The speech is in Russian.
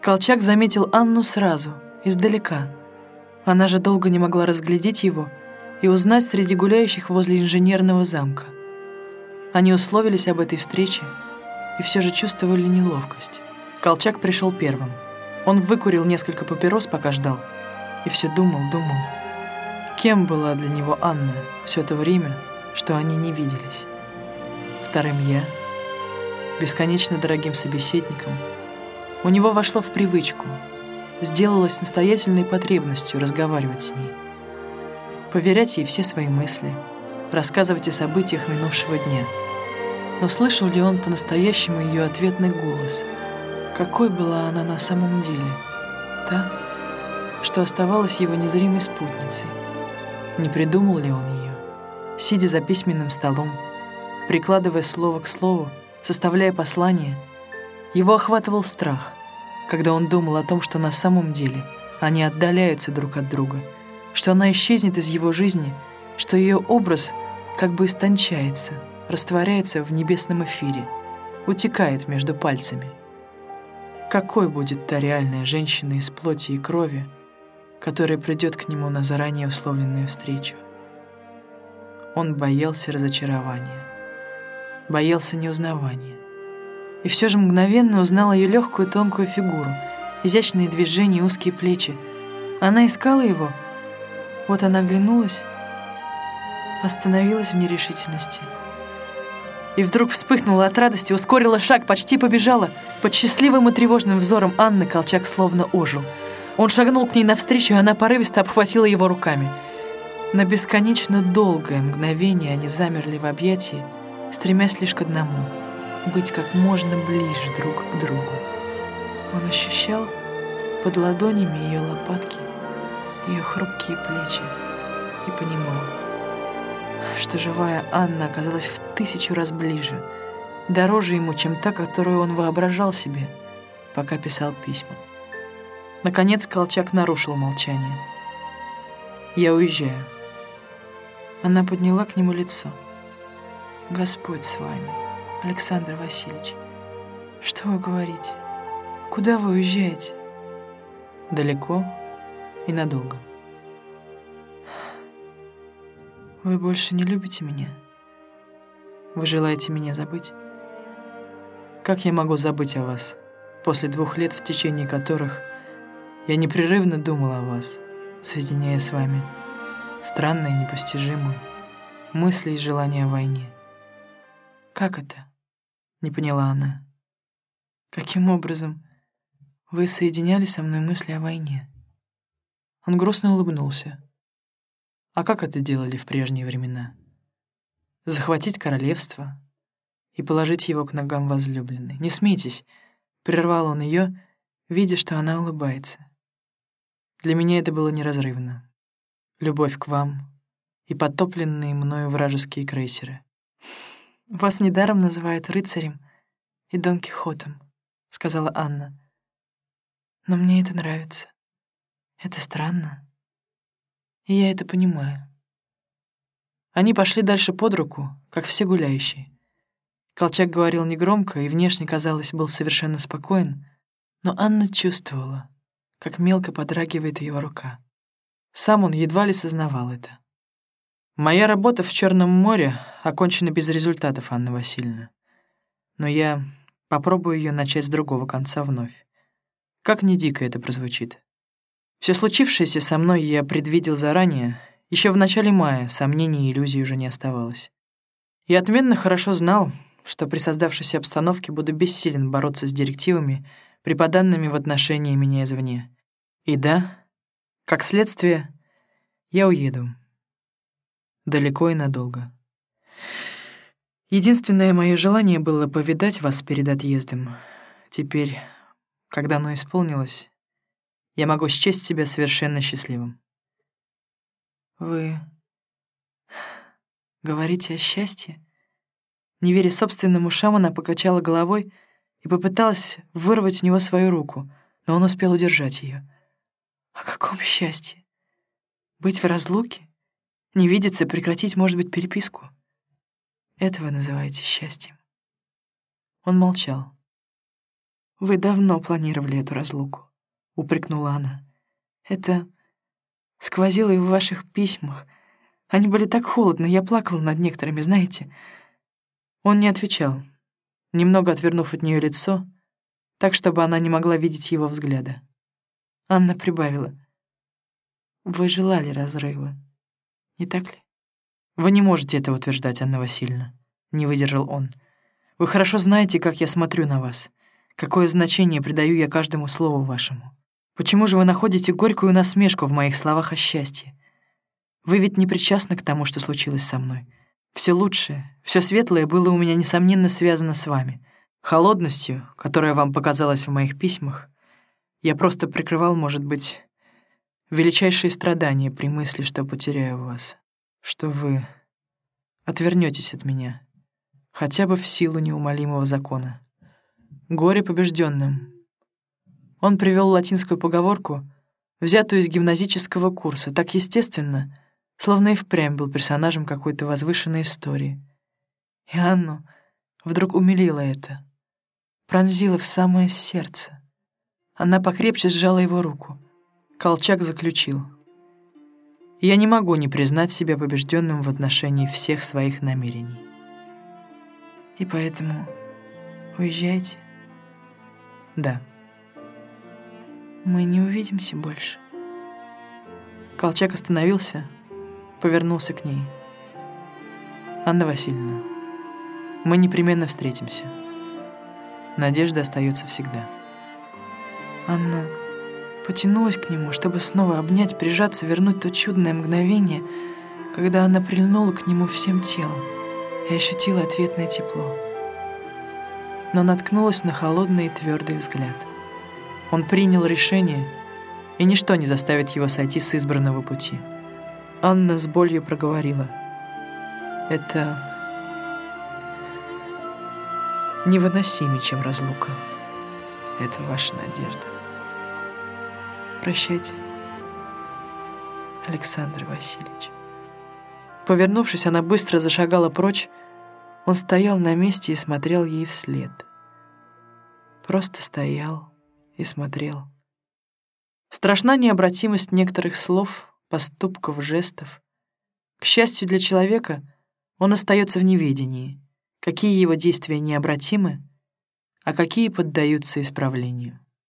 Колчак заметил Анну сразу, издалека. Она же долго не могла разглядеть его и узнать среди гуляющих возле инженерного замка. Они условились об этой встрече и все же чувствовали неловкость. Колчак пришел первым. Он выкурил несколько папирос, пока ждал, и все думал, думал. Кем была для него Анна все это время, что они не виделись? Вторым я, бесконечно дорогим собеседником. У него вошло в привычку, сделалось настоятельной потребностью разговаривать с ней, поверять ей все свои мысли, рассказывать о событиях минувшего дня. Но слышал ли он по-настоящему ее ответный голос? Какой была она на самом деле? Та, что оставалась его незримой спутницей. Не придумал ли он ее? Сидя за письменным столом, прикладывая слово к слову, составляя послание, его охватывал страх, когда он думал о том, что на самом деле они отдаляются друг от друга, что она исчезнет из его жизни, что ее образ как бы истончается, растворяется в небесном эфире, утекает между пальцами. Какой будет та реальная женщина из плоти и крови, которая придет к нему на заранее условленную встречу? Он боялся разочарования, боялся неузнавания. И все же мгновенно узнал ее легкую тонкую фигуру, изящные движения, узкие плечи. Она искала его. Вот она оглянулась, остановилась в нерешительности. И вдруг вспыхнула от радости, ускорила шаг, почти побежала. Под счастливым и тревожным взором Анны Колчак словно ожил. Он шагнул к ней навстречу, и она порывисто обхватила его руками. На бесконечно долгое мгновение они замерли в объятии, стремясь лишь к одному — быть как можно ближе друг к другу. Он ощущал под ладонями ее лопатки, ее хрупкие плечи и понимал, что живая Анна оказалась в тысячу раз ближе, дороже ему, чем та, которую он воображал себе, пока писал письма. Наконец Колчак нарушил молчание. «Я уезжаю». Она подняла к нему лицо. «Господь с вами, Александр Васильевич. Что вы говорите? Куда вы уезжаете?» «Далеко и надолго». «Вы больше не любите меня? Вы желаете меня забыть?» «Как я могу забыть о вас, после двух лет, в течение которых я непрерывно думал о вас, соединяя с вами странное и непостижимое мысли и желания о войне?» «Как это?» — не поняла она. «Каким образом вы соединяли со мной мысли о войне?» Он грустно улыбнулся. «А как это делали в прежние времена? Захватить королевство и положить его к ногам возлюбленной. Не смейтесь!» — прервал он ее, видя, что она улыбается. «Для меня это было неразрывно. Любовь к вам и потопленные мною вражеские крейсеры». «Вас недаром называют рыцарем и Дон Кихотом», — сказала Анна. «Но мне это нравится. Это странно. И я это понимаю». Они пошли дальше под руку, как все гуляющие. Колчак говорил негромко и внешне, казалось, был совершенно спокоен, но Анна чувствовала, как мелко подрагивает его рука. Сам он едва ли сознавал это. Моя работа в Черном море окончена без результатов, Анна Васильевна. Но я попробую ее начать с другого конца вновь. Как ни дико это прозвучит. Все случившееся со мной я предвидел заранее, еще в начале мая сомнений и иллюзий уже не оставалось. Я отменно хорошо знал, что при создавшейся обстановке буду бессилен бороться с директивами, преподанными в отношении меня извне. И да, как следствие, я уеду далеко и надолго. Единственное мое желание было повидать вас перед отъездом. Теперь, когда оно исполнилось, я могу счесть себя совершенно счастливым. Вы говорите о счастье? Не веря собственным ушам, она покачала головой и попыталась вырвать у него свою руку, но он успел удержать ее. О каком счастье? Быть в разлуке? Не видеться, прекратить, может быть, переписку. Это вы называете счастьем. Он молчал. «Вы давно планировали эту разлуку», — упрекнула она. «Это сквозило и в ваших письмах. Они были так холодны, я плакала над некоторыми, знаете». Он не отвечал, немного отвернув от нее лицо, так, чтобы она не могла видеть его взгляда. Анна прибавила. «Вы желали разрыва, не так ли?» «Вы не можете это утверждать, Анна Васильевна», — не выдержал он. «Вы хорошо знаете, как я смотрю на вас. Какое значение придаю я каждому слову вашему? Почему же вы находите горькую насмешку в моих словах о счастье? Вы ведь не причастны к тому, что случилось со мной. Все лучшее, все светлое было у меня, несомненно, связано с вами. Холодностью, которая вам показалась в моих письмах, я просто прикрывал, может быть, величайшие страдания при мысли, что потеряю вас, что вы отвернетесь от меня, хотя бы в силу неумолимого закона. Горе побежденным. Он привел латинскую поговорку, взятую из гимназического курса, так естественно, словно и впрямь был персонажем какой-то возвышенной истории. И Анну вдруг умилило это, пронзило в самое сердце. Она покрепче сжала его руку. Колчак заключил. «Я не могу не признать себя побежденным в отношении всех своих намерений. И поэтому уезжайте». Да. Мы не увидимся больше. Колчак остановился, повернулся к ней. Анна Васильевна, мы непременно встретимся. Надежда остается всегда. Анна потянулась к нему, чтобы снова обнять, прижаться, вернуть то чудное мгновение, когда она прильнула к нему всем телом и ощутила ответное тепло но наткнулась на холодный и твердый взгляд. Он принял решение, и ничто не заставит его сойти с избранного пути. Анна с болью проговорила. «Это невыносимее, чем разлука. Это ваша надежда. Прощайте, Александр Васильевич». Повернувшись, она быстро зашагала прочь, он стоял на месте и смотрел ей вслед. Просто стоял и смотрел. Страшна необратимость некоторых слов, поступков, жестов. К счастью для человека, он остается в неведении, какие его действия необратимы, а какие поддаются исправлению.